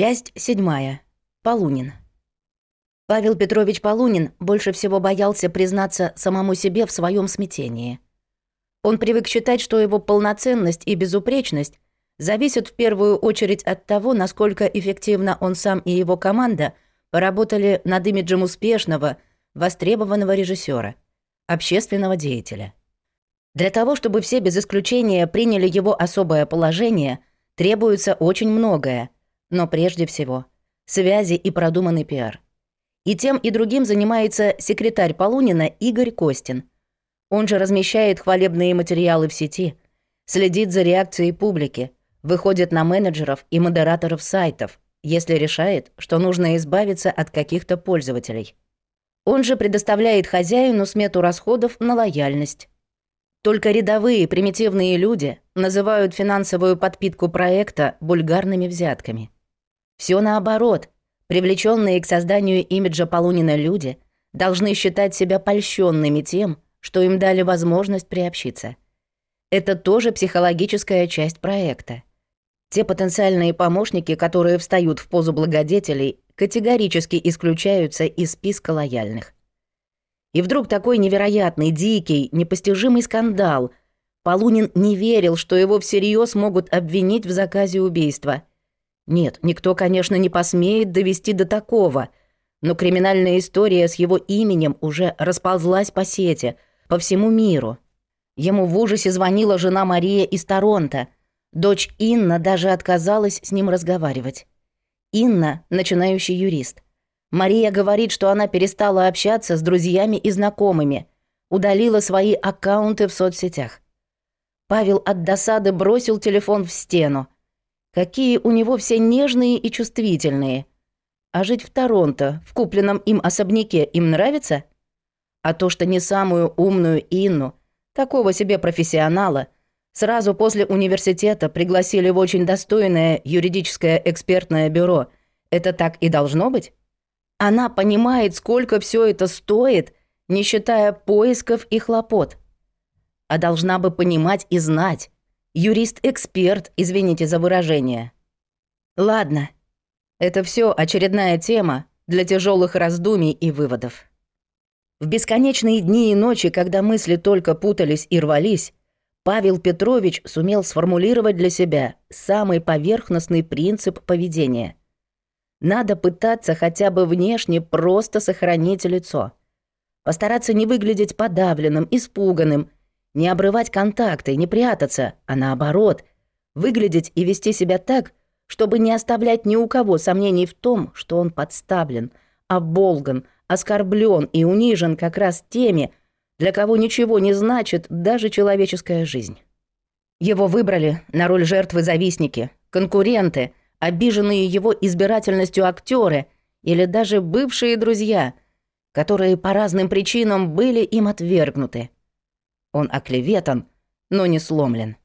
Часть седьмая. Полунин. Павел Петрович Полунин больше всего боялся признаться самому себе в своем смятении. Он привык считать, что его полноценность и безупречность зависят в первую очередь от того, насколько эффективно он сам и его команда поработали над имиджем успешного, востребованного режиссера, общественного деятеля. Для того, чтобы все без исключения приняли его особое положение, требуется очень многое – но прежде всего – связи и продуманный пиар. И тем, и другим занимается секретарь Полунина Игорь Костин. Он же размещает хвалебные материалы в сети, следит за реакцией публики, выходит на менеджеров и модераторов сайтов, если решает, что нужно избавиться от каких-то пользователей. Он же предоставляет хозяину смету расходов на лояльность. Только рядовые примитивные люди называют финансовую подпитку проекта бульгарными взятками – все наоборот. Привлеченные к созданию имиджа Полунина люди должны считать себя польщенными тем, что им дали возможность приобщиться. Это тоже психологическая часть проекта. Те потенциальные помощники, которые встают в позу благодетелей, категорически исключаются из списка лояльных. И вдруг такой невероятный, дикий, непостижимый скандал. Полунин не верил, что его всерьез могут обвинить в заказе убийства. Нет, никто, конечно, не посмеет довести до такого. Но криминальная история с его именем уже расползлась по сети, по всему миру. Ему в ужасе звонила жена Мария из Торонто. Дочь Инна даже отказалась с ним разговаривать. Инна – начинающий юрист. Мария говорит, что она перестала общаться с друзьями и знакомыми, удалила свои аккаунты в соцсетях. Павел от досады бросил телефон в стену – Какие у него все нежные и чувствительные. А жить в Торонто, в купленном им особняке, им нравится? А то, что не самую умную Инну, такого себе профессионала, сразу после университета пригласили в очень достойное юридическое экспертное бюро, это так и должно быть? Она понимает, сколько все это стоит, не считая поисков и хлопот. А должна бы понимать и знать, юрист-эксперт, извините за выражение. Ладно. Это все очередная тема для тяжелых раздумий и выводов. В бесконечные дни и ночи, когда мысли только путались и рвались, Павел Петрович сумел сформулировать для себя самый поверхностный принцип поведения. Надо пытаться хотя бы внешне просто сохранить лицо. Постараться не выглядеть подавленным, испуганным – не обрывать контакты, не прятаться, а наоборот, выглядеть и вести себя так, чтобы не оставлять ни у кого сомнений в том, что он подставлен, оболган, оскорблен и унижен как раз теми, для кого ничего не значит даже человеческая жизнь. Его выбрали на роль жертвы завистники, конкуренты, обиженные его избирательностью актеры или даже бывшие друзья, которые по разным причинам были им отвергнуты. Он оклеветан, но не сломлен.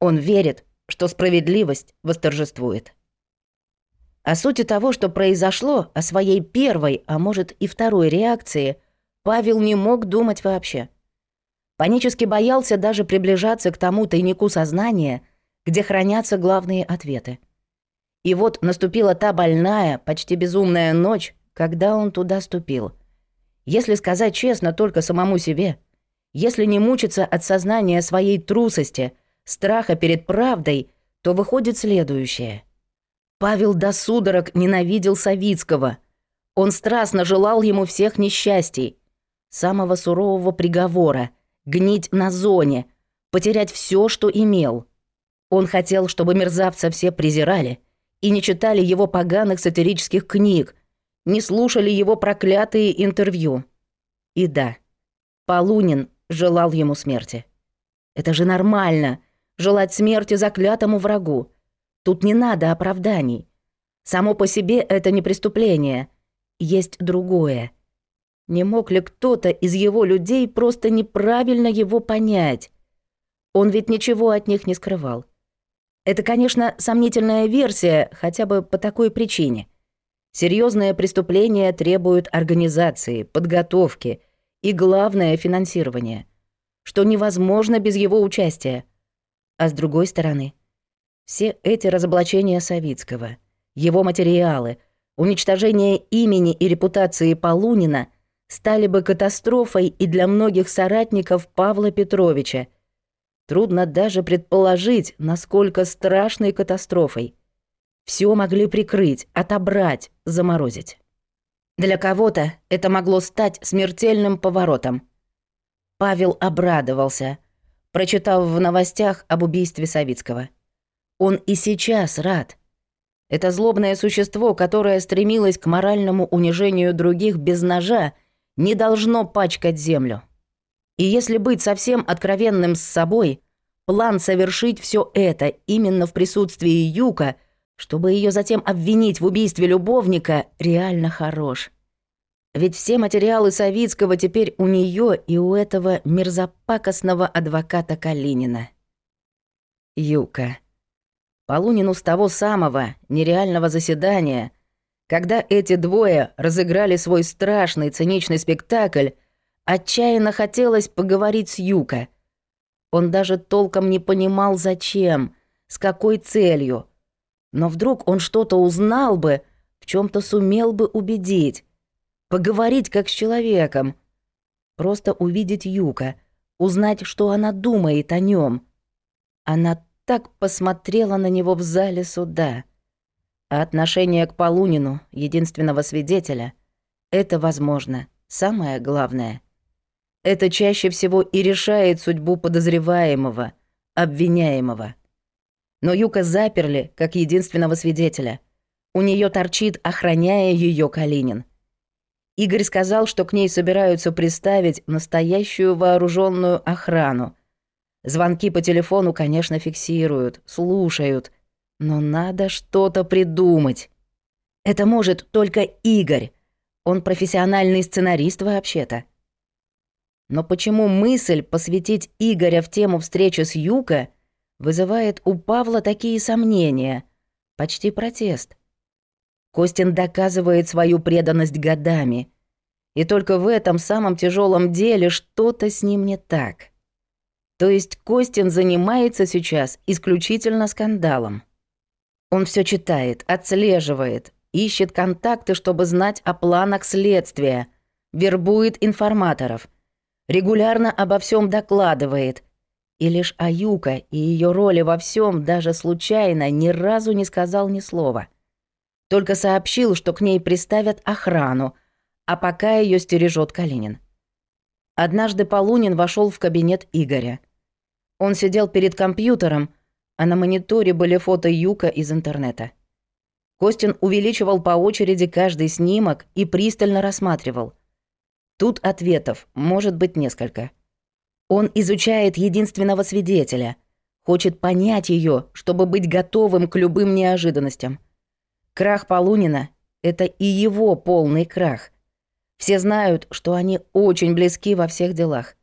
Он верит, что справедливость восторжествует. О сути того, что произошло, о своей первой, а может и второй реакции, Павел не мог думать вообще. Панически боялся даже приближаться к тому тайнику сознания, где хранятся главные ответы. И вот наступила та больная, почти безумная ночь, когда он туда ступил. Если сказать честно, только самому себе. Если не мучиться от сознания своей трусости, страха перед правдой, то выходит следующее. Павел до судорог ненавидел Савицкого. Он страстно желал ему всех несчастий, самого сурового приговора, гнить на зоне, потерять все, что имел. Он хотел, чтобы мерзавца все презирали и не читали его поганых сатирических книг, не слушали его проклятые интервью. И да, Полунин желал ему смерти. Это же нормально — желать смерти заклятому врагу. Тут не надо оправданий. Само по себе это не преступление. Есть другое. Не мог ли кто-то из его людей просто неправильно его понять? Он ведь ничего от них не скрывал. Это, конечно, сомнительная версия, хотя бы по такой причине. Серьезное преступление требует организации, подготовки — и главное — финансирование, что невозможно без его участия. А с другой стороны, все эти разоблачения Савицкого, его материалы, уничтожение имени и репутации Полунина стали бы катастрофой и для многих соратников Павла Петровича. Трудно даже предположить, насколько страшной катастрофой. Все могли прикрыть, отобрать, заморозить. Для кого-то это могло стать смертельным поворотом. Павел обрадовался, прочитав в новостях об убийстве Савицкого. Он и сейчас рад. Это злобное существо, которое стремилось к моральному унижению других без ножа, не должно пачкать землю. И если быть совсем откровенным с собой, план совершить все это именно в присутствии Юка – чтобы ее затем обвинить в убийстве любовника, реально хорош. Ведь все материалы Савицкого теперь у нее и у этого мерзопакостного адвоката Калинина. Юка. Полунину с того самого, нереального заседания, когда эти двое разыграли свой страшный циничный спектакль, отчаянно хотелось поговорить с Юка. Он даже толком не понимал, зачем, с какой целью — но вдруг он что-то узнал бы, в чем то сумел бы убедить, поговорить как с человеком, просто увидеть Юка, узнать, что она думает о нем. Она так посмотрела на него в зале суда. А отношение к Полунину, единственного свидетеля, это возможно, самое главное. Это чаще всего и решает судьбу подозреваемого, обвиняемого. Но Юка заперли, как единственного свидетеля. У нее торчит, охраняя ее Калинин. Игорь сказал, что к ней собираются приставить настоящую вооруженную охрану. Звонки по телефону, конечно, фиксируют, слушают. Но надо что-то придумать. Это может только Игорь. Он профессиональный сценарист вообще-то. Но почему мысль посвятить Игоря в тему встречи с Юкой? вызывает у Павла такие сомнения, почти протест. Костин доказывает свою преданность годами, и только в этом самом тяжелом деле что-то с ним не так. То есть Костин занимается сейчас исключительно скандалом. Он все читает, отслеживает, ищет контакты, чтобы знать о планах следствия, вербует информаторов, регулярно обо всем докладывает, И лишь Аюка и ее роли во всем даже случайно ни разу не сказал ни слова. Только сообщил, что к ней приставят охрану, а пока ее стережет Калинин. Однажды Полунин вошел в кабинет Игоря. Он сидел перед компьютером, а на мониторе были фото Юка из интернета. Костин увеличивал по очереди каждый снимок и пристально рассматривал. Тут ответов может быть несколько. Он изучает единственного свидетеля, хочет понять ее, чтобы быть готовым к любым неожиданностям. Крах Полунина — это и его полный крах. Все знают, что они очень близки во всех делах.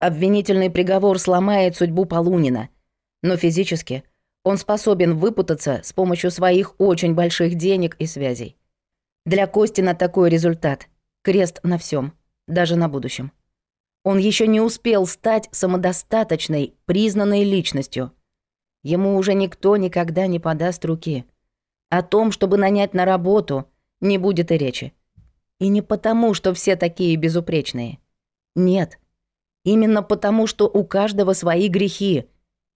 Обвинительный приговор сломает судьбу Полунина — но физически он способен выпутаться с помощью своих очень больших денег и связей. Для Костина такой результат — крест на всем, даже на будущем. Он еще не успел стать самодостаточной, признанной личностью. Ему уже никто никогда не подаст руки. О том, чтобы нанять на работу, не будет и речи. И не потому, что все такие безупречные. Нет. Именно потому, что у каждого свои грехи.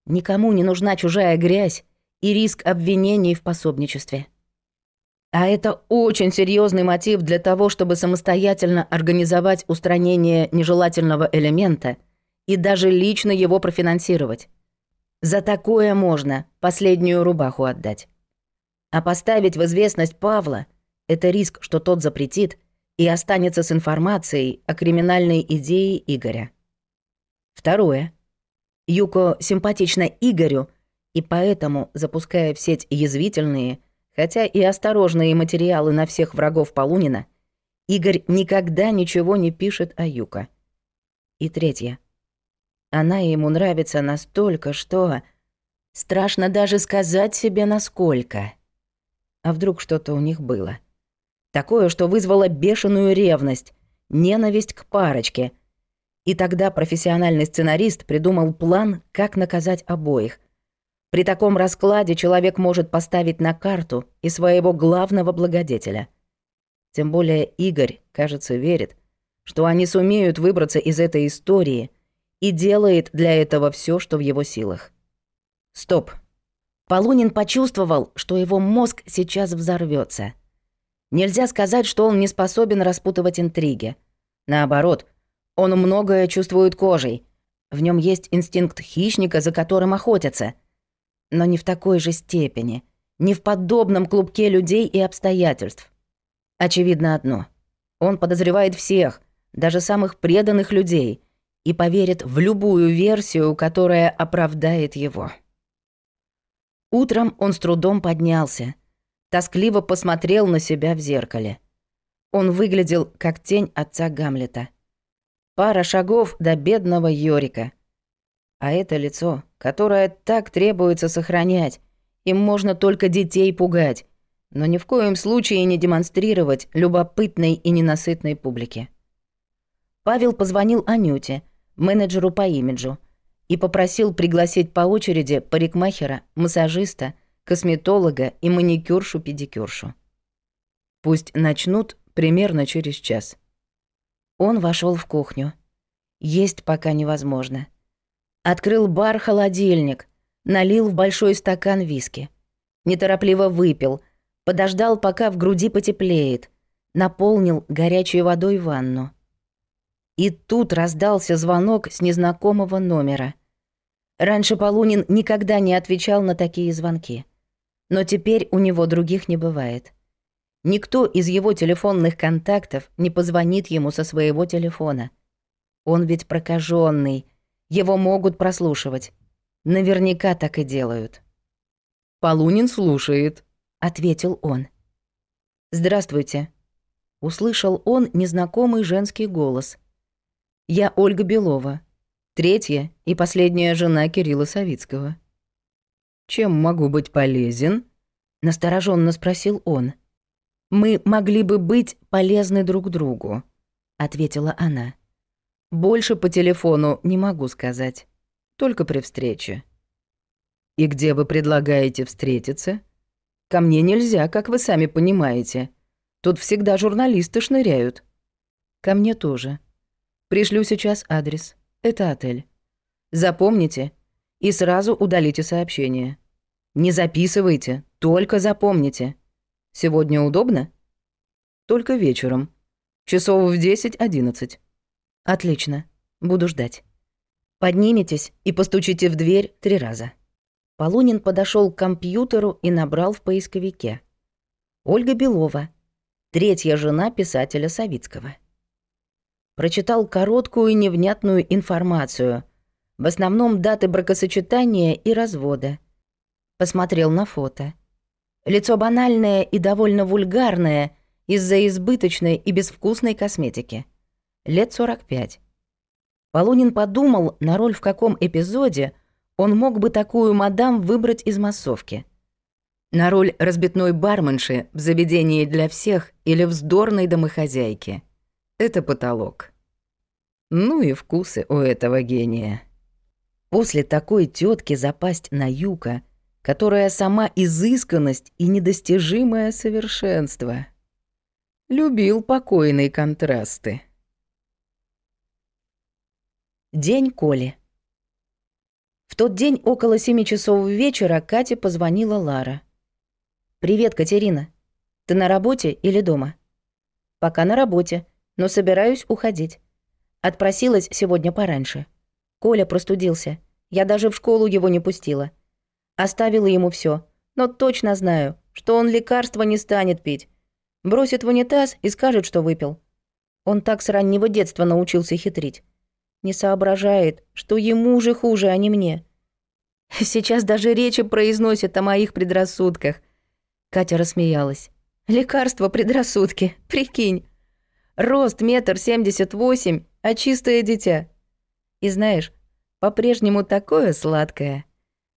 Никому не нужна чужая грязь и риск обвинений в пособничестве. А это очень серьезный мотив для того, чтобы самостоятельно организовать устранение нежелательного элемента и даже лично его профинансировать. За такое можно последнюю рубаху отдать. А поставить в известность Павла — это риск, что тот запретит и останется с информацией о криминальной идее Игоря. Второе — Юко симпатична Игорю, и поэтому, запуская в сеть язвительные, Хотя и осторожные материалы на всех врагов Полунина, Игорь никогда ничего не пишет о Юка. И третье. Она ему нравится настолько, что... Страшно даже сказать себе, насколько. А вдруг что-то у них было? Такое, что вызвало бешеную ревность, ненависть к парочке. И тогда профессиональный сценарист придумал план, как наказать обоих — при таком раскладе человек может поставить на карту и своего главного благодетеля. Тем более Игорь, кажется, верит, что они сумеют выбраться из этой истории и делает для этого все, что в его силах. Стоп. Полунин почувствовал, что его мозг сейчас взорвется. Нельзя сказать, что он не способен распутывать интриги. Наоборот, он многое чувствует кожей. В нем есть инстинкт хищника, за которым охотятся но не в такой же степени, не в подобном клубке людей и обстоятельств. Очевидно одно. Он подозревает всех, даже самых преданных людей, и поверит в любую версию, которая оправдает его. Утром он с трудом поднялся, тоскливо посмотрел на себя в зеркале. Он выглядел как тень отца Гамлета. Пара шагов до бедного Йорика — а это лицо, которое так требуется сохранять. Им можно только детей пугать, но ни в коем случае не демонстрировать любопытной и ненасытной публике. Павел позвонил Анюте, менеджеру по имиджу, и попросил пригласить по очереди парикмахера, массажиста, косметолога и маникюршу-педикюршу. Пусть начнут примерно через час. Он вошел в кухню. Есть пока невозможно — Открыл бар холодильник, налил в большой стакан виски. Неторопливо выпил, подождал, пока в груди потеплеет, наполнил горячей водой ванну. И тут раздался звонок с незнакомого номера. Раньше Полунин никогда не отвечал на такие звонки. Но теперь у него других не бывает. Никто из его телефонных контактов не позвонит ему со своего телефона. Он ведь прокаженный, его могут прослушивать. Наверняка так и делают. «Полунин слушает», — ответил он. «Здравствуйте», — услышал он незнакомый женский голос. Я Ольга Белова, третья и последняя жена Кирилла Савицкого. «Чем могу быть полезен?» — настороженно спросил он. «Мы могли бы быть полезны друг другу», — ответила она. Больше по телефону не могу сказать. Только при встрече. И где вы предлагаете встретиться? Ко мне нельзя, как вы сами понимаете. Тут всегда журналисты шныряют. Ко мне тоже. Пришлю сейчас адрес. Это отель. Запомните и сразу удалите сообщение. Не записывайте, только запомните. Сегодня удобно? Только вечером. Часов в десять, одиннадцать. «Отлично. Буду ждать». «Поднимитесь и постучите в дверь три раза». Полунин подошел к компьютеру и набрал в поисковике. «Ольга Белова. Третья жена писателя Савицкого». Прочитал короткую и невнятную информацию. В основном даты бракосочетания и развода. Посмотрел на фото. Лицо банальное и довольно вульгарное из-за избыточной и безвкусной косметики – Лет 45. Полунин подумал, на роль в каком эпизоде он мог бы такую мадам выбрать из массовки. На роль разбитной барменши в заведении для всех или вздорной домохозяйки – это потолок. Ну и вкусы у этого гения. После такой тетки запасть на юка, которая сама изысканность и недостижимое совершенство. Любил покойные контрасты. День Коли. В тот день около семи часов вечера Кате позвонила Лара. «Привет, Катерина. Ты на работе или дома?» «Пока на работе, но собираюсь уходить. Отпросилась сегодня пораньше. Коля простудился. Я даже в школу его не пустила. Оставила ему все, но точно знаю, что он лекарства не станет пить. Бросит в унитаз и скажет, что выпил. Он так с раннего детства научился хитрить не соображает, что ему же хуже, а не мне. Сейчас даже речи произносит о моих предрассудках. Катя рассмеялась. Лекарство предрассудки, прикинь. Рост метр семьдесят восемь, а чистое дитя. И знаешь, по-прежнему такое сладкое.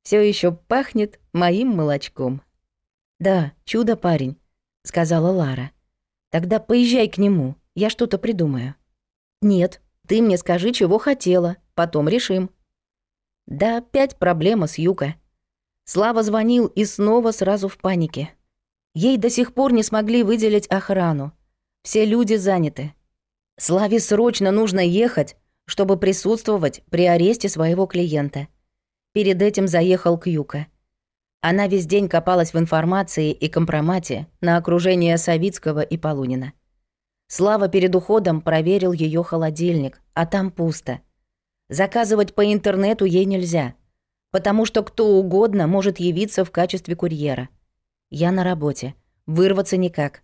Все еще пахнет моим молочком. Да, чудо парень, сказала Лара. Тогда поезжай к нему, я что-то придумаю. Нет, ты мне скажи, чего хотела, потом решим». Да опять проблема с Юка. Слава звонил и снова сразу в панике. Ей до сих пор не смогли выделить охрану. Все люди заняты. Славе срочно нужно ехать, чтобы присутствовать при аресте своего клиента. Перед этим заехал к Юка. Она весь день копалась в информации и компромате на окружение Савицкого и Полунина. Слава перед уходом проверил ее холодильник, а там пусто. Заказывать по интернету ей нельзя, потому что кто угодно может явиться в качестве курьера. Я на работе, вырваться никак.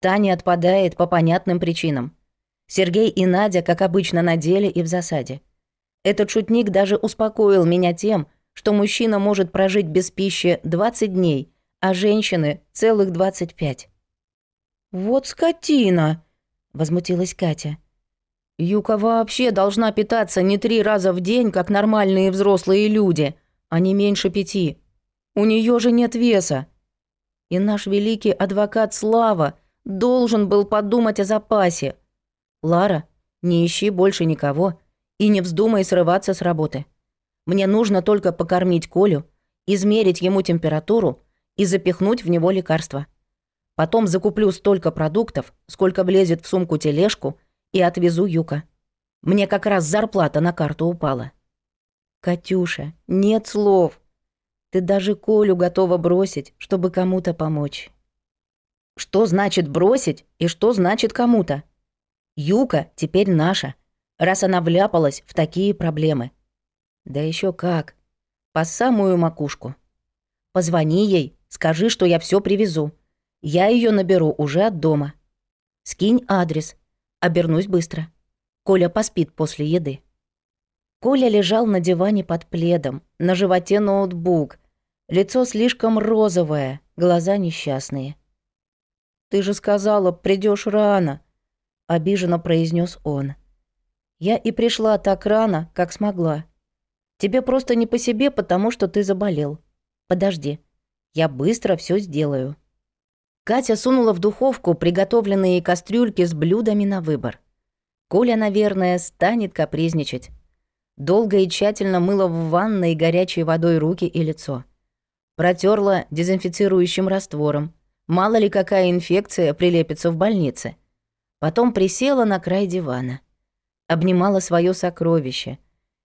Таня отпадает по понятным причинам. Сергей и Надя, как обычно, на деле и в засаде. Этот шутник даже успокоил меня тем, что мужчина может прожить без пищи 20 дней, а женщины — целых 25. «Вот скотина!» возмутилась Катя. «Юка вообще должна питаться не три раза в день, как нормальные взрослые люди, а не меньше пяти. У нее же нет веса. И наш великий адвокат Слава должен был подумать о запасе, «Лара, не ищи больше никого и не вздумай срываться с работы. Мне нужно только покормить Колю, измерить ему температуру и запихнуть в него лекарства. Потом закуплю столько продуктов, сколько влезет в сумку тележку, и отвезу Юка. Мне как раз зарплата на карту упала. Катюша, нет слов. Ты даже Колю готова бросить, чтобы кому-то помочь. Что значит бросить и что значит кому-то? Юка теперь наша, раз она вляпалась в такие проблемы. Да еще как. По самую макушку. Позвони ей, скажи, что я все привезу я ее наберу уже от дома. Скинь адрес. Обернусь быстро. Коля поспит после еды. Коля лежал на диване под пледом, на животе ноутбук. Лицо слишком розовое, глаза несчастные. «Ты же сказала, придешь рано», — обиженно произнес он. «Я и пришла так рано, как смогла. Тебе просто не по себе, потому что ты заболел. Подожди, я быстро все сделаю». Катя сунула в духовку приготовленные кастрюльки с блюдами на выбор. Коля, наверное, станет капризничать. Долго и тщательно мыла в ванной горячей водой руки и лицо. Протерла дезинфицирующим раствором. Мало ли какая инфекция прилепится в больнице. Потом присела на край дивана. Обнимала свое сокровище.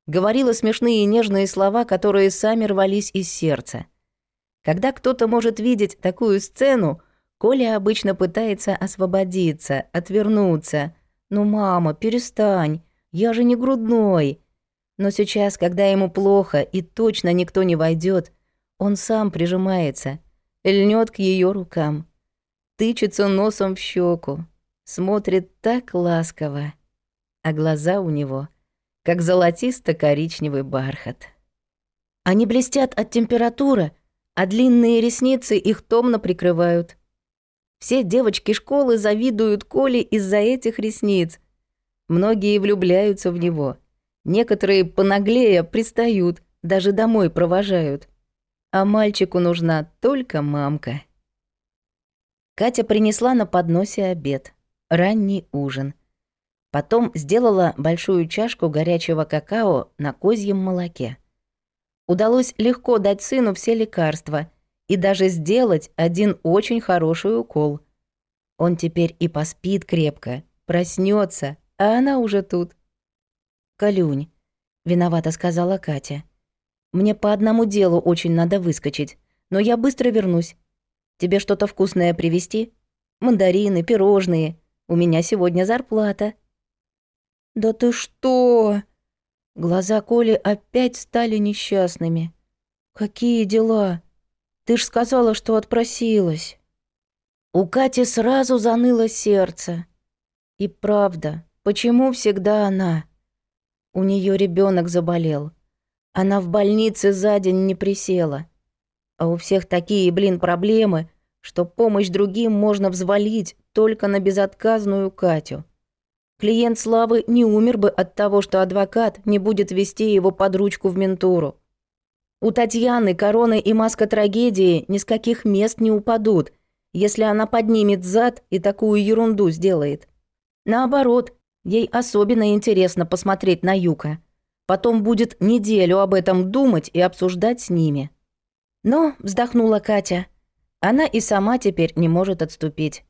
Говорила смешные и нежные слова, которые сами рвались из сердца. Когда кто-то может видеть такую сцену, Коля обычно пытается освободиться, отвернуться. «Ну, мама, перестань, я же не грудной». Но сейчас, когда ему плохо и точно никто не войдет, он сам прижимается, льнет к ее рукам, тычется носом в щеку, смотрит так ласково, а глаза у него как золотисто-коричневый бархат. Они блестят от температуры, а длинные ресницы их томно прикрывают — все девочки школы завидуют Коле из-за этих ресниц. Многие влюбляются в него. Некоторые понаглее пристают, даже домой провожают. А мальчику нужна только мамка. Катя принесла на подносе обед, ранний ужин. Потом сделала большую чашку горячего какао на козьем молоке. Удалось легко дать сыну все лекарства — и даже сделать один очень хороший укол. Он теперь и поспит крепко, проснется, а она уже тут. «Калюнь», — виновато сказала Катя. «Мне по одному делу очень надо выскочить, но я быстро вернусь. Тебе что-то вкусное привезти? Мандарины, пирожные. У меня сегодня зарплата». «Да ты что?» Глаза Коли опять стали несчастными. «Какие дела?» Ты ж сказала, что отпросилась». У Кати сразу заныло сердце. И правда, почему всегда она? У нее ребенок заболел. Она в больнице за день не присела. А у всех такие, блин, проблемы, что помощь другим можно взвалить только на безотказную Катю. Клиент Славы не умер бы от того, что адвокат не будет вести его под ручку в ментуру. У Татьяны короны и маска трагедии ни с каких мест не упадут, если она поднимет зад и такую ерунду сделает. Наоборот, ей особенно интересно посмотреть на Юка. Потом будет неделю об этом думать и обсуждать с ними. Но, вздохнула Катя, она и сама теперь не может отступить.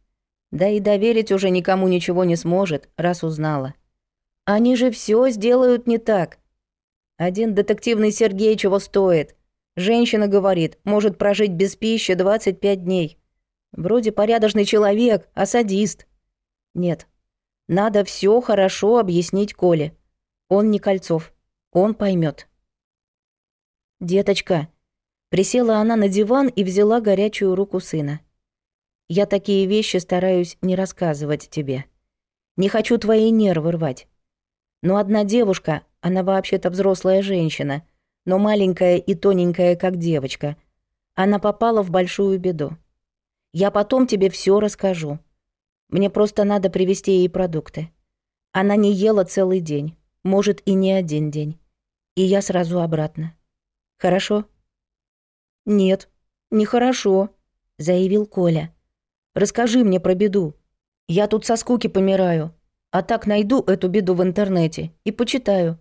Да и доверить уже никому ничего не сможет, раз узнала. Они же все сделают не так. Один детективный Сергей чего стоит. Женщина говорит, может прожить без пищи 25 дней. Вроде порядочный человек, а садист. Нет. Надо все хорошо объяснить Коле. Он не Кольцов. Он поймет. «Деточка». Присела она на диван и взяла горячую руку сына. «Я такие вещи стараюсь не рассказывать тебе. Не хочу твои нервы рвать. Но одна девушка она вообще-то взрослая женщина, но маленькая и тоненькая, как девочка. Она попала в большую беду. Я потом тебе все расскажу. Мне просто надо привезти ей продукты. Она не ела целый день, может, и не один день. И я сразу обратно. Хорошо? Нет, нехорошо, заявил Коля. Расскажи мне про беду. Я тут со скуки помираю. А так найду эту беду в интернете и почитаю.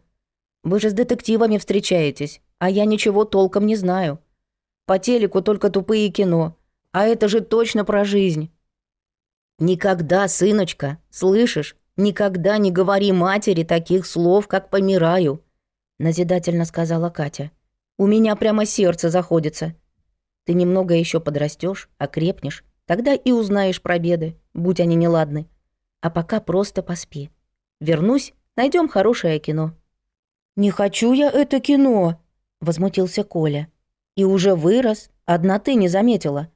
Вы же с детективами встречаетесь, а я ничего толком не знаю. По телеку только тупые кино, а это же точно про жизнь. Никогда, сыночка, слышишь, никогда не говори матери таких слов, как «помираю», назидательно сказала Катя. У меня прямо сердце заходится. Ты немного еще подрастешь, окрепнешь, тогда и узнаешь про беды, будь они неладны. А пока просто поспи. Вернусь, найдем хорошее кино». «Не хочу я это кино!» — возмутился Коля. «И уже вырос, одна ты не заметила.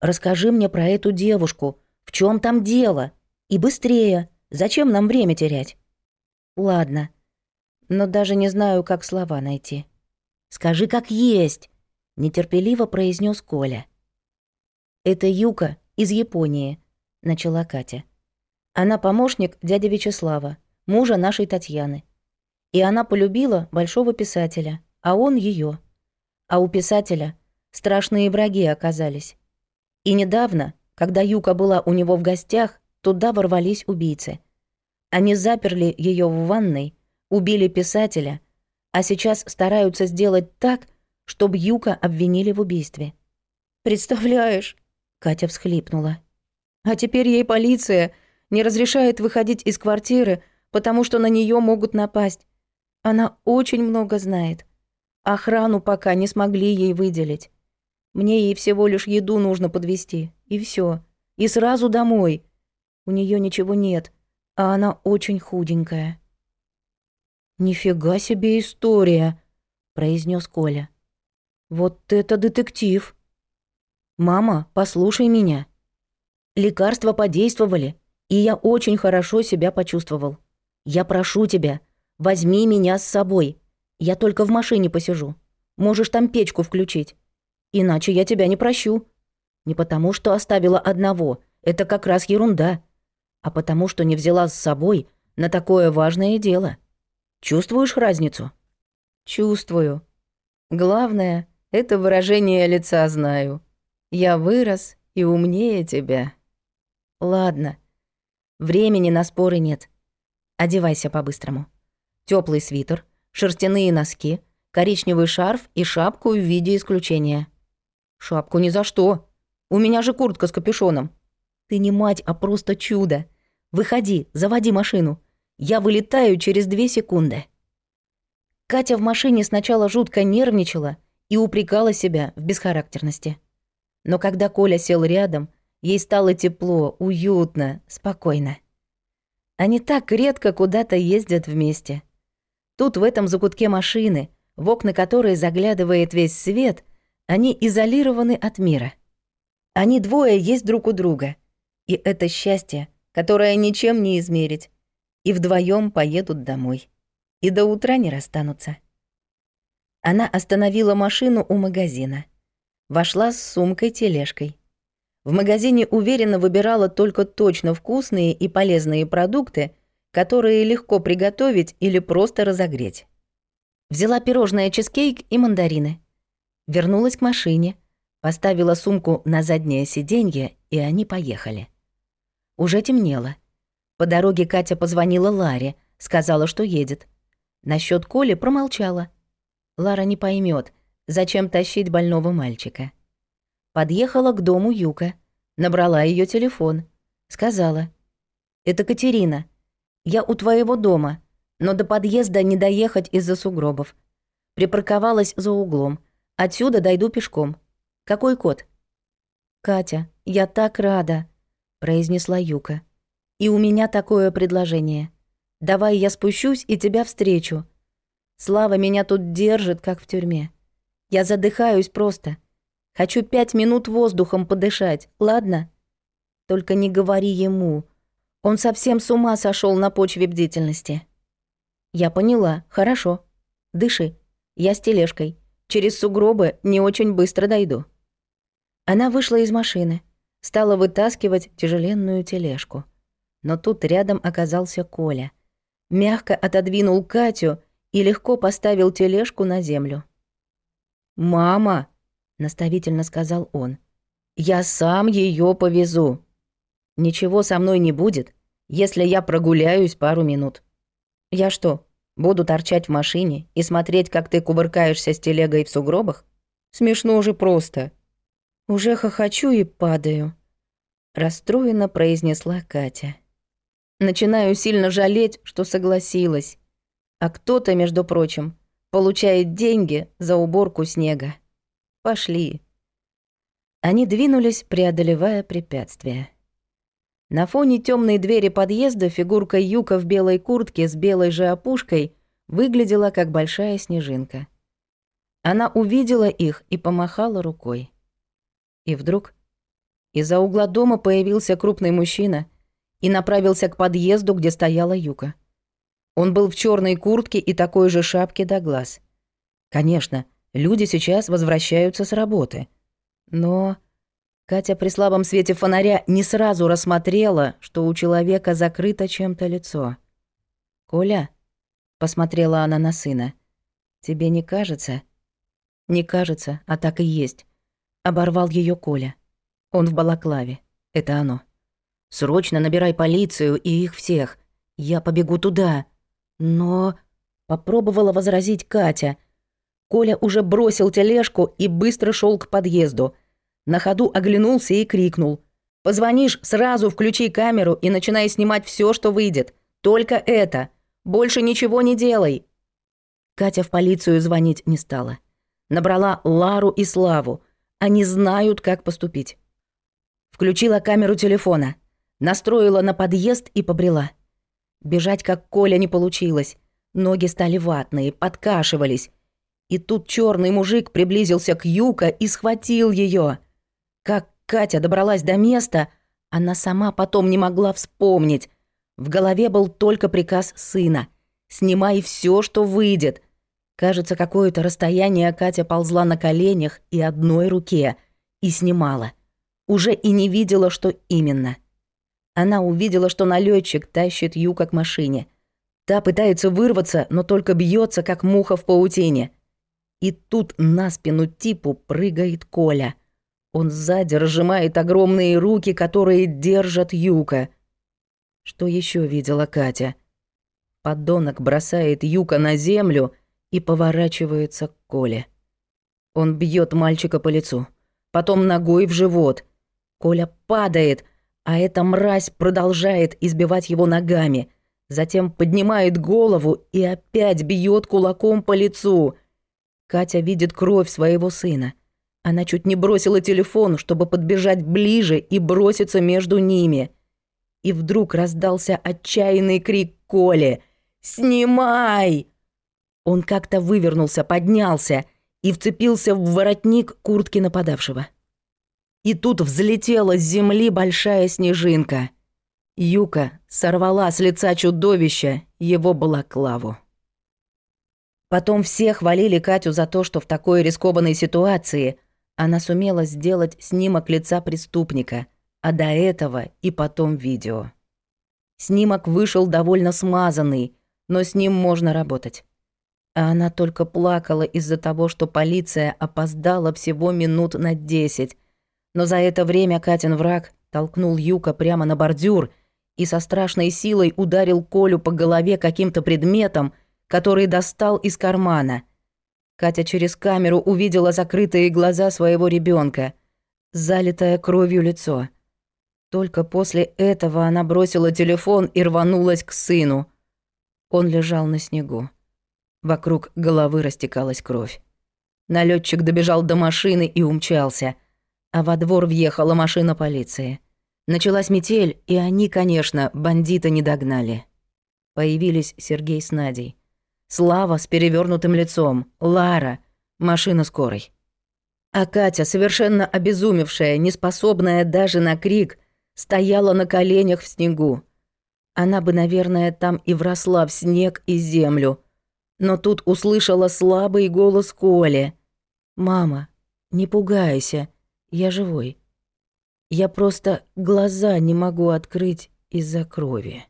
Расскажи мне про эту девушку, в чем там дело? И быстрее, зачем нам время терять?» «Ладно, но даже не знаю, как слова найти». «Скажи, как есть!» — нетерпеливо произнес Коля. «Это Юка из Японии», — начала Катя. «Она помощник дяди Вячеслава, мужа нашей Татьяны. И она полюбила большого писателя, а он ее. А у писателя страшные враги оказались. И недавно, когда Юка была у него в гостях, туда ворвались убийцы. Они заперли ее в ванной, убили писателя, а сейчас стараются сделать так, чтобы Юка обвинили в убийстве. «Представляешь?» — Катя всхлипнула. «А теперь ей полиция не разрешает выходить из квартиры, потому что на нее могут напасть. Она очень много знает. Охрану пока не смогли ей выделить. Мне ей всего лишь еду нужно подвести И все. И сразу домой. У нее ничего нет. А она очень худенькая. «Нифига себе история!» – произнес Коля. «Вот это детектив!» «Мама, послушай меня!» Лекарства подействовали, и я очень хорошо себя почувствовал. Я прошу тебя, Возьми меня с собой. Я только в машине посижу. Можешь там печку включить. Иначе я тебя не прощу. Не потому, что оставила одного. Это как раз ерунда. А потому, что не взяла с собой на такое важное дело. Чувствуешь разницу? Чувствую. Главное, это выражение лица знаю. Я вырос и умнее тебя. Ладно. Времени на споры нет. Одевайся по-быстрому теплый свитер, шерстяные носки, коричневый шарф и шапку в виде исключения. «Шапку ни за что. У меня же куртка с капюшоном». «Ты не мать, а просто чудо. Выходи, заводи машину. Я вылетаю через две секунды». Катя в машине сначала жутко нервничала и упрекала себя в бесхарактерности. Но когда Коля сел рядом, ей стало тепло, уютно, спокойно. Они так редко куда-то ездят вместе – Тут в этом закутке машины, в окна которой заглядывает весь свет, они изолированы от мира. Они двое есть друг у друга. И это счастье, которое ничем не измерить. И вдвоем поедут домой. И до утра не расстанутся. Она остановила машину у магазина. Вошла с сумкой-тележкой. В магазине уверенно выбирала только точно вкусные и полезные продукты, которые легко приготовить или просто разогреть. Взяла пирожное чизкейк и мандарины. Вернулась к машине, поставила сумку на заднее сиденье, и они поехали. Уже темнело. По дороге Катя позвонила Ларе, сказала, что едет. Насчет Коли промолчала. Лара не поймет, зачем тащить больного мальчика. Подъехала к дому Юка, набрала ее телефон, сказала: "Это Катерина. Я у твоего дома, но до подъезда не доехать из-за сугробов. Припарковалась за углом. Отсюда дойду пешком. Какой код?» «Катя, я так рада», — произнесла Юка. «И у меня такое предложение. Давай я спущусь и тебя встречу. Слава меня тут держит, как в тюрьме. Я задыхаюсь просто. Хочу пять минут воздухом подышать, ладно? Только не говори ему. Он совсем с ума сошел на почве бдительности. Я поняла. Хорошо. Дыши. Я с тележкой. Через сугробы не очень быстро дойду. Она вышла из машины. Стала вытаскивать тяжеленную тележку. Но тут рядом оказался Коля. Мягко отодвинул Катю и легко поставил тележку на землю. «Мама!» — наставительно сказал он. «Я сам ее повезу!» ничего со мной не будет, если я прогуляюсь пару минут. Я что, буду торчать в машине и смотреть, как ты кувыркаешься с телегой в сугробах? Смешно уже просто. Уже хохочу и падаю. Расстроенно произнесла Катя. Начинаю сильно жалеть, что согласилась. А кто-то, между прочим, получает деньги за уборку снега. Пошли. Они двинулись, преодолевая препятствия. На фоне темной двери подъезда фигурка Юка в белой куртке с белой же опушкой выглядела как большая снежинка. Она увидела их и помахала рукой. И вдруг из-за угла дома появился крупный мужчина и направился к подъезду, где стояла Юка. Он был в черной куртке и такой же шапке до глаз. Конечно, люди сейчас возвращаются с работы. Но Катя при слабом свете фонаря не сразу рассмотрела, что у человека закрыто чем-то лицо. «Коля?» — посмотрела она на сына. «Тебе не кажется?» «Не кажется, а так и есть». Оборвал ее Коля. Он в балаклаве. Это оно. «Срочно набирай полицию и их всех. Я побегу туда». «Но...» — попробовала возразить Катя. Коля уже бросил тележку и быстро шел к подъезду — На ходу оглянулся и крикнул. «Позвонишь, сразу включи камеру и начинай снимать все, что выйдет. Только это. Больше ничего не делай». Катя в полицию звонить не стала. Набрала Лару и Славу. Они знают, как поступить. Включила камеру телефона, настроила на подъезд и побрела. Бежать, как Коля, не получилось. Ноги стали ватные, подкашивались. И тут черный мужик приблизился к Юка и схватил ее. Как Катя добралась до места, она сама потом не могла вспомнить. В голове был только приказ сына. «Снимай все, что выйдет». Кажется, какое-то расстояние Катя ползла на коленях и одной руке. И снимала. Уже и не видела, что именно. Она увидела, что налетчик тащит Юка к машине. Та пытается вырваться, но только бьется, как муха в паутине. И тут на спину типу прыгает Коля. Он сзади разжимает огромные руки, которые держат Юка. Что еще видела Катя? Подонок бросает Юка на землю и поворачивается к Коле. Он бьет мальчика по лицу, потом ногой в живот. Коля падает, а эта мразь продолжает избивать его ногами, затем поднимает голову и опять бьет кулаком по лицу. Катя видит кровь своего сына. Она чуть не бросила телефон, чтобы подбежать ближе и броситься между ними. И вдруг раздался отчаянный крик Коли «Снимай!». Он как-то вывернулся, поднялся и вцепился в воротник куртки нападавшего. И тут взлетела с земли большая снежинка. Юка сорвала с лица чудовища его балаклаву. Потом все хвалили Катю за то, что в такой рискованной ситуации – она сумела сделать снимок лица преступника, а до этого и потом видео. Снимок вышел довольно смазанный, но с ним можно работать. А она только плакала из-за того, что полиция опоздала всего минут на десять. Но за это время Катин враг толкнул Юка прямо на бордюр и со страшной силой ударил Колю по голове каким-то предметом, который достал из кармана. Катя через камеру увидела закрытые глаза своего ребенка, залитое кровью лицо. Только после этого она бросила телефон и рванулась к сыну. Он лежал на снегу. Вокруг головы растекалась кровь. Налетчик добежал до машины и умчался, а во двор въехала машина полиции. Началась метель, и они, конечно, бандита не догнали. Появились Сергей с Надей. Слава с перевернутым лицом, Лара, машина скорой. А Катя, совершенно обезумевшая, неспособная даже на крик, стояла на коленях в снегу. Она бы, наверное, там и вросла в снег и землю. Но тут услышала слабый голос Коли. «Мама, не пугайся, я живой. Я просто глаза не могу открыть из-за крови».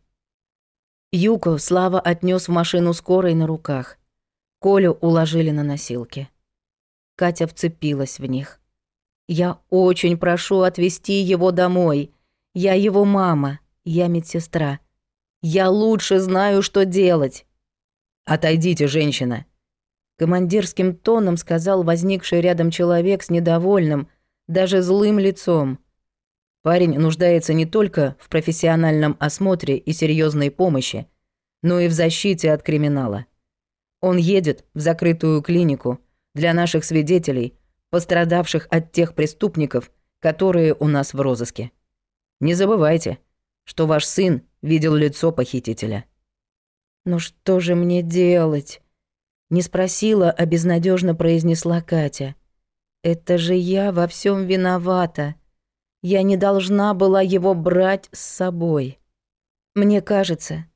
Юго Слава отнес в машину скорой на руках. Колю уложили на носилки. Катя вцепилась в них. «Я очень прошу отвезти его домой. Я его мама, я медсестра. Я лучше знаю, что делать». «Отойдите, женщина!» Командирским тоном сказал возникший рядом человек с недовольным, даже злым лицом. Парень нуждается не только в профессиональном осмотре и серьезной помощи, но и в защите от криминала. Он едет в закрытую клинику для наших свидетелей, пострадавших от тех преступников, которые у нас в розыске. Не забывайте, что ваш сын видел лицо похитителя. «Ну что же мне делать?» Не спросила, а безнадежно произнесла Катя. «Это же я во всем виновата. Я не должна была его брать с собой. Мне кажется,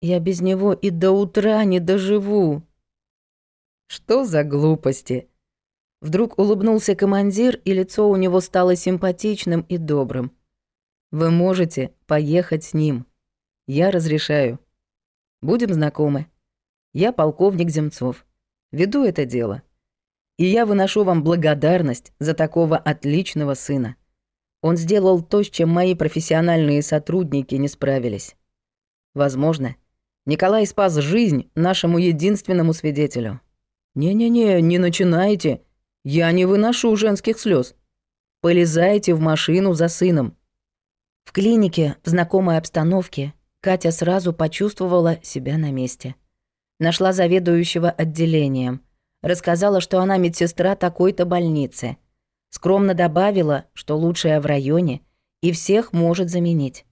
я без него и до утра не доживу. Что за глупости? Вдруг улыбнулся командир, и лицо у него стало симпатичным и добрым. Вы можете поехать с ним. Я разрешаю. Будем знакомы. Я полковник Земцов. Веду это дело. И я выношу вам благодарность за такого отличного сына. Он сделал то, с чем мои профессиональные сотрудники не справились. Возможно, Николай спас жизнь нашему единственному свидетелю. «Не-не-не, не начинайте. Я не выношу женских слез. Полезайте в машину за сыном». В клинике, в знакомой обстановке, Катя сразу почувствовала себя на месте. Нашла заведующего отделением. Рассказала, что она медсестра такой-то больницы – Скромно добавила, что лучшая в районе и всех может заменить.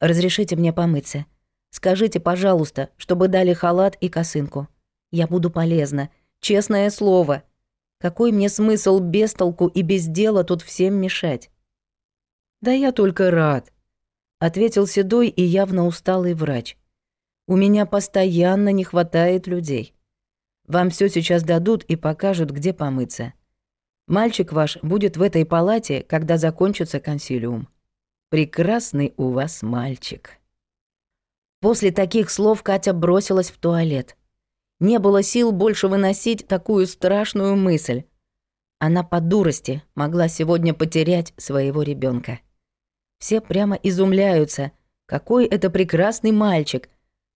«Разрешите мне помыться. Скажите, пожалуйста, чтобы дали халат и косынку. Я буду полезна, честное слово. Какой мне смысл без толку и без дела тут всем мешать?» «Да я только рад», — ответил седой и явно усталый врач. «У меня постоянно не хватает людей. Вам все сейчас дадут и покажут, где помыться». Мальчик ваш будет в этой палате, когда закончится консилиум. Прекрасный у вас мальчик». После таких слов Катя бросилась в туалет. Не было сил больше выносить такую страшную мысль. Она по дурости могла сегодня потерять своего ребенка. Все прямо изумляются, какой это прекрасный мальчик,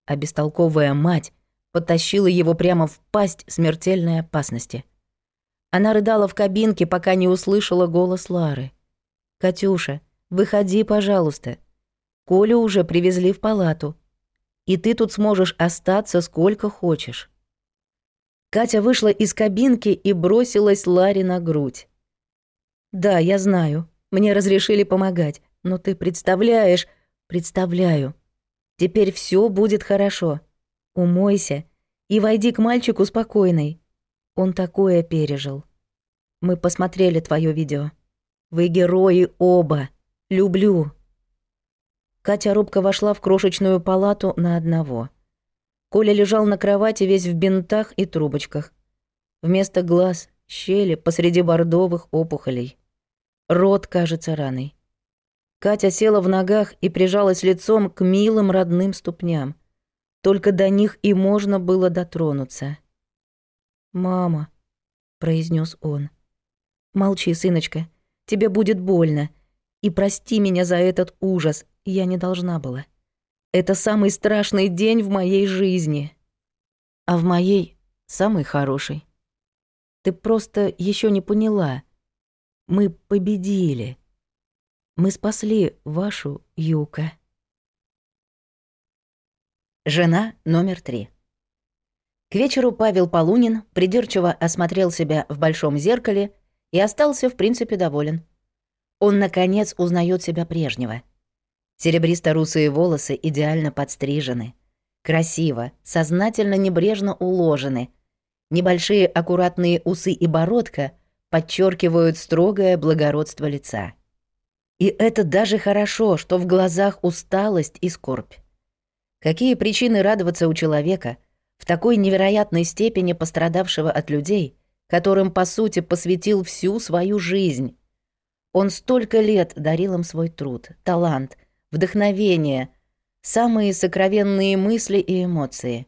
а бестолковая мать потащила его прямо в пасть смертельной опасности. Она рыдала в кабинке, пока не услышала голос Лары. «Катюша, выходи, пожалуйста. Колю уже привезли в палату. И ты тут сможешь остаться сколько хочешь». Катя вышла из кабинки и бросилась Ларе на грудь. «Да, я знаю. Мне разрешили помогать. Но ты представляешь...» «Представляю. Теперь все будет хорошо. Умойся и войди к мальчику спокойной. Он такое пережил». Мы посмотрели твое видео. Вы герои оба. Люблю. Катя робко вошла в крошечную палату на одного. Коля лежал на кровати весь в бинтах и трубочках. Вместо глаз — щели посреди бордовых опухолей. Рот кажется раной. Катя села в ногах и прижалась лицом к милым родным ступням. Только до них и можно было дотронуться. «Мама», — произнес он, — «Молчи, сыночка, тебе будет больно. И прости меня за этот ужас, я не должна была. Это самый страшный день в моей жизни. А в моей — самый хороший. Ты просто еще не поняла. Мы победили. Мы спасли вашу Юка». Жена номер три. К вечеру Павел Полунин придирчиво осмотрел себя в большом зеркале и остался, в принципе, доволен. Он, наконец, узнает себя прежнего. Серебристо-русые волосы идеально подстрижены. Красиво, сознательно небрежно уложены. Небольшие аккуратные усы и бородка подчеркивают строгое благородство лица. И это даже хорошо, что в глазах усталость и скорбь. Какие причины радоваться у человека, в такой невероятной степени пострадавшего от людей — которым, по сути, посвятил всю свою жизнь. Он столько лет дарил им свой труд, талант, вдохновение, самые сокровенные мысли и эмоции.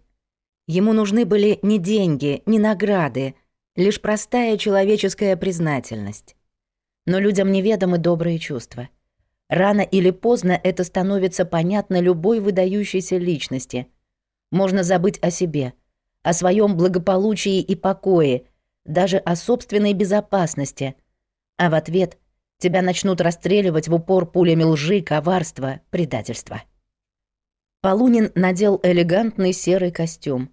Ему нужны были не деньги, не награды, лишь простая человеческая признательность. Но людям неведомы добрые чувства. Рано или поздно это становится понятно любой выдающейся личности. Можно забыть о себе, о своем благополучии и покое – даже о собственной безопасности. А в ответ тебя начнут расстреливать в упор пулями лжи, коварства, предательства. Полунин надел элегантный серый костюм.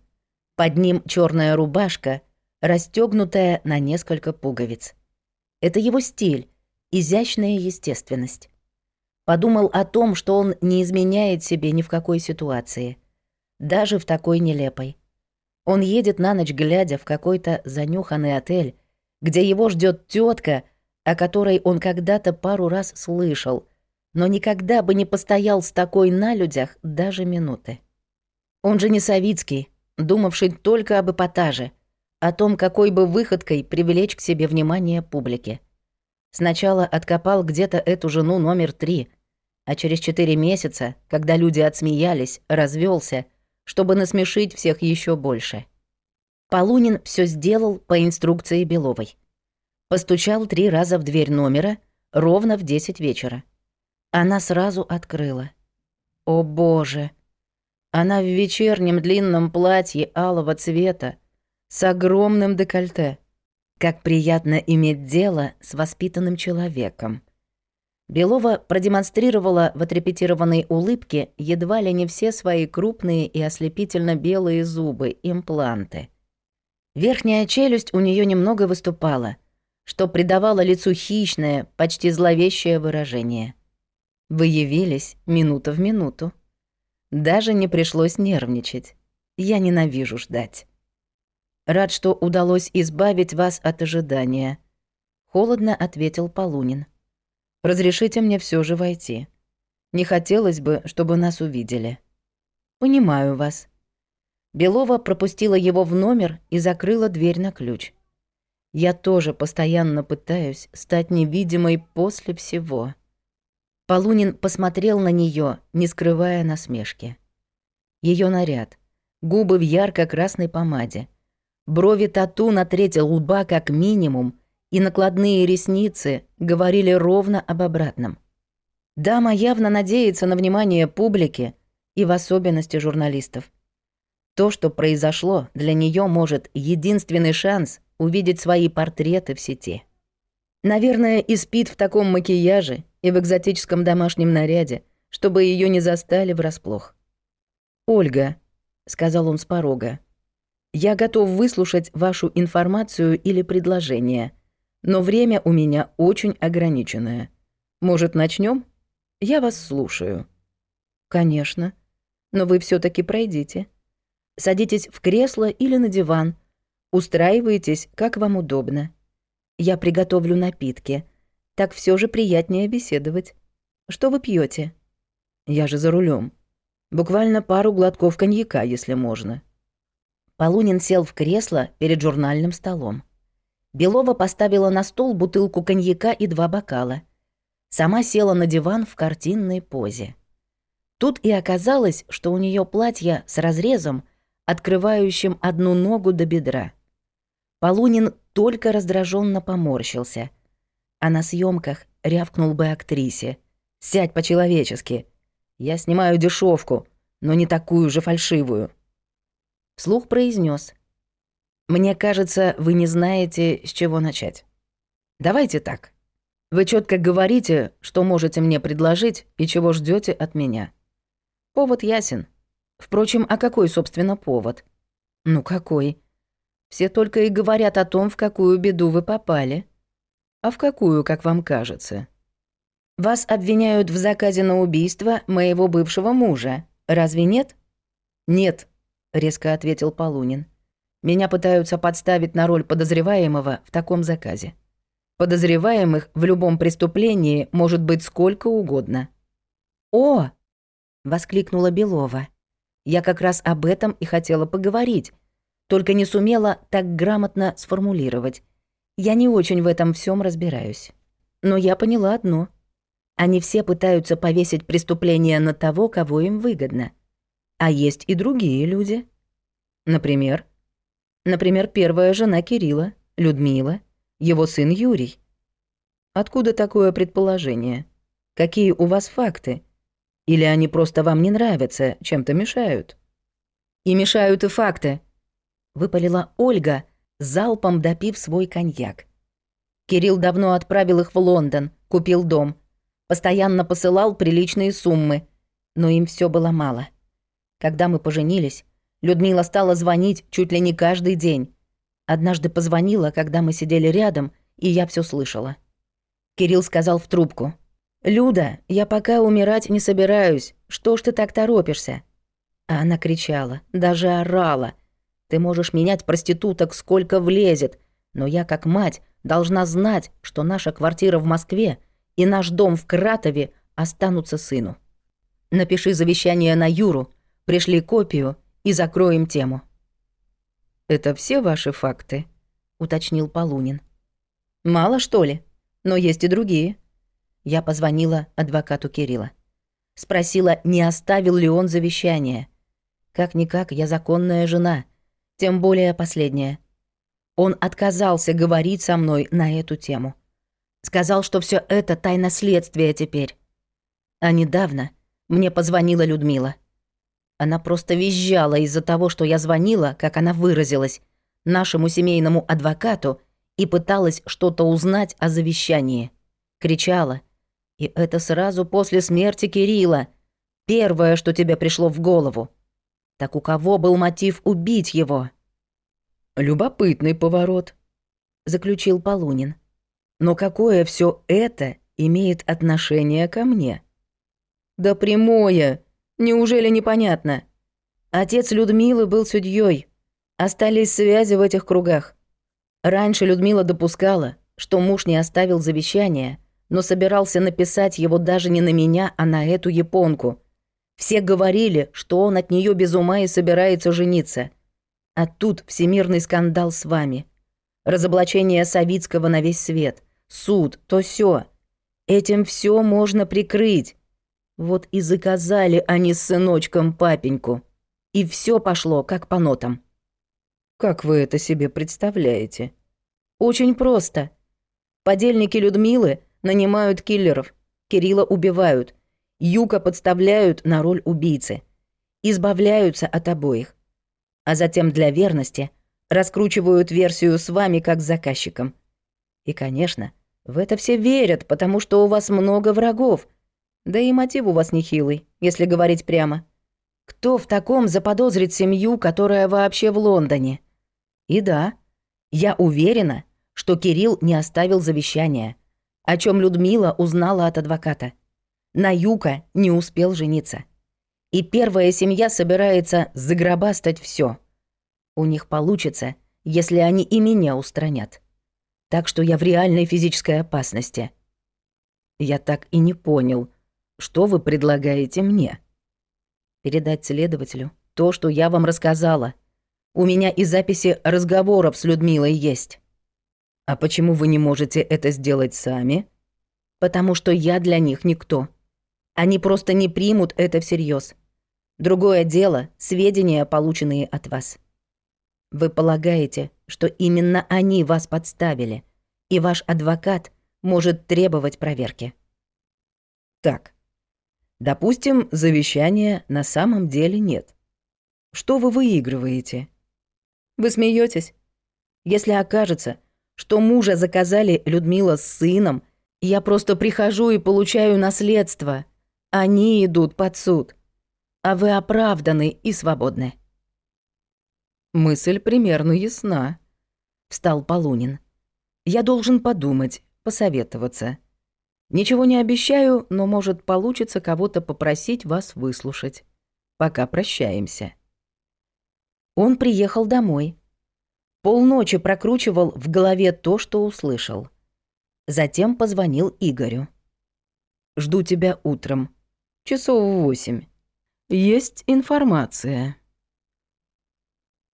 Под ним черная рубашка, расстегнутая на несколько пуговиц. Это его стиль, изящная естественность. Подумал о том, что он не изменяет себе ни в какой ситуации, даже в такой нелепой. Он едет на ночь, глядя в какой-то занюханный отель, где его ждет тетка, о которой он когда-то пару раз слышал, но никогда бы не постоял с такой на людях даже минуты. Он же не Савицкий, думавший только об эпатаже, о том, какой бы выходкой привлечь к себе внимание публики. Сначала откопал где-то эту жену номер три, а через четыре месяца, когда люди отсмеялись, развелся, чтобы насмешить всех еще больше. Полунин все сделал по инструкции Беловой. Постучал три раза в дверь номера, ровно в 10 вечера. Она сразу открыла. О боже! Она в вечернем длинном платье алого цвета, с огромным декольте. Как приятно иметь дело с воспитанным человеком. Белова продемонстрировала в отрепетированной улыбке едва ли не все свои крупные и ослепительно белые зубы, импланты. Верхняя челюсть у нее немного выступала, что придавало лицу хищное, почти зловещее выражение. Вы явились минута в минуту. Даже не пришлось нервничать. Я ненавижу ждать. Рад, что удалось избавить вас от ожидания. Холодно ответил Полунин. — Разрешите мне все же войти. Не хотелось бы, чтобы нас увидели. Понимаю вас. Белова пропустила его в номер и закрыла дверь на ключ. Я тоже постоянно пытаюсь стать невидимой после всего. Полунин посмотрел на нее, не скрывая насмешки. Ее наряд, губы в ярко-красной помаде, брови тату на третье лба как минимум — и накладные ресницы говорили ровно об обратном. Дама явно надеется на внимание публики и в особенности журналистов. То, что произошло, для нее может единственный шанс увидеть свои портреты в сети. Наверное, и спит в таком макияже и в экзотическом домашнем наряде, чтобы ее не застали врасплох. «Ольга», — сказал он с порога, — «я готов выслушать вашу информацию или предложение, но время у меня очень ограниченное. Может, начнем? Я вас слушаю». «Конечно. Но вы все таки пройдите. Садитесь в кресло или на диван. Устраивайтесь, как вам удобно. Я приготовлю напитки. Так все же приятнее беседовать. Что вы пьете? «Я же за рулем. Буквально пару глотков коньяка, если можно». Полунин сел в кресло перед журнальным столом. Белова поставила на стол бутылку коньяка и два бокала. Сама села на диван в картинной позе. Тут и оказалось, что у нее платье с разрезом, открывающим одну ногу до бедра. Полунин только раздраженно поморщился. А на съемках рявкнул бы актрисе. «Сядь по-человечески. Я снимаю дешевку, но не такую же фальшивую». Слух произнес: мне кажется, вы не знаете, с чего начать. Давайте так. Вы четко говорите, что можете мне предложить и чего ждете от меня. Повод ясен. Впрочем, а какой, собственно, повод? Ну какой? Все только и говорят о том, в какую беду вы попали. А в какую, как вам кажется? Вас обвиняют в заказе на убийство моего бывшего мужа. Разве нет? Нет, резко ответил Полунин. Меня пытаются подставить на роль подозреваемого в таком заказе. Подозреваемых в любом преступлении может быть сколько угодно. «О!» — воскликнула Белова. «Я как раз об этом и хотела поговорить, только не сумела так грамотно сформулировать. Я не очень в этом всем разбираюсь. Но я поняла одно. Они все пытаются повесить преступление на того, кого им выгодно. А есть и другие люди. Например, — Например, первая жена Кирилла, Людмила, его сын Юрий. Откуда такое предположение? Какие у вас факты? Или они просто вам не нравятся, чем-то мешают? И мешают и факты, выпалила Ольга, залпом допив свой коньяк. Кирилл давно отправил их в Лондон, купил дом, постоянно посылал приличные суммы, но им все было мало. Когда мы поженились, Людмила стала звонить чуть ли не каждый день. Однажды позвонила, когда мы сидели рядом, и я все слышала. Кирилл сказал в трубку. «Люда, я пока умирать не собираюсь. Что ж ты так торопишься?» А она кричала, даже орала. «Ты можешь менять проституток сколько влезет, но я, как мать, должна знать, что наша квартира в Москве и наш дом в Кратове останутся сыну. Напиши завещание на Юру, пришли копию — и закроем тему». «Это все ваши факты?» — уточнил Полунин. «Мало, что ли? Но есть и другие». Я позвонила адвокату Кирилла. Спросила, не оставил ли он завещание. Как-никак, я законная жена, тем более последняя. Он отказался говорить со мной на эту тему. Сказал, что все это тайна следствия теперь. А недавно мне позвонила Людмила — она просто визжала из-за того, что я звонила, как она выразилась, нашему семейному адвокату и пыталась что-то узнать о завещании. Кричала. И это сразу после смерти Кирилла. Первое, что тебе пришло в голову. Так у кого был мотив убить его? Любопытный поворот, заключил Полунин. Но какое все это имеет отношение ко мне? Да прямое, Неужели непонятно? Отец Людмилы был судьей. Остались связи в этих кругах. Раньше Людмила допускала, что муж не оставил завещания, но собирался написать его даже не на меня, а на эту японку. Все говорили, что он от нее без ума и собирается жениться. А тут всемирный скандал с вами. Разоблачение Савицкого на весь свет. Суд, то все. Этим все можно прикрыть. Вот и заказали они с сыночком папеньку. И все пошло, как по нотам. Как вы это себе представляете? Очень просто. Подельники Людмилы нанимают киллеров. Кирилла убивают. Юка подставляют на роль убийцы. Избавляются от обоих. А затем для верности раскручивают версию с вами как с заказчиком. И, конечно, в это все верят, потому что у вас много врагов — да и мотив у вас нехилый, если говорить прямо. Кто в таком заподозрит семью, которая вообще в Лондоне? И да, я уверена, что Кирилл не оставил завещания, о чем Людмила узнала от адвоката. На Юка не успел жениться. И первая семья собирается загробастать все. У них получится, если они и меня устранят. Так что я в реальной физической опасности. Я так и не понял, что вы предлагаете мне? Передать следователю то, что я вам рассказала. У меня и записи разговоров с Людмилой есть. А почему вы не можете это сделать сами? Потому что я для них никто. Они просто не примут это всерьез. Другое дело — сведения, полученные от вас. Вы полагаете, что именно они вас подставили, и ваш адвокат может требовать проверки. Так, Допустим, завещания на самом деле нет. Что вы выигрываете? Вы смеетесь? Если окажется, что мужа заказали Людмила с сыном, я просто прихожу и получаю наследство. Они идут под суд. А вы оправданы и свободны. Мысль примерно ясна, встал Полунин. Я должен подумать, посоветоваться. Ничего не обещаю, но может получится кого-то попросить вас выслушать. Пока прощаемся. Он приехал домой. Полночи прокручивал в голове то, что услышал. Затем позвонил Игорю. «Жду тебя утром. Часов в восемь. Есть информация».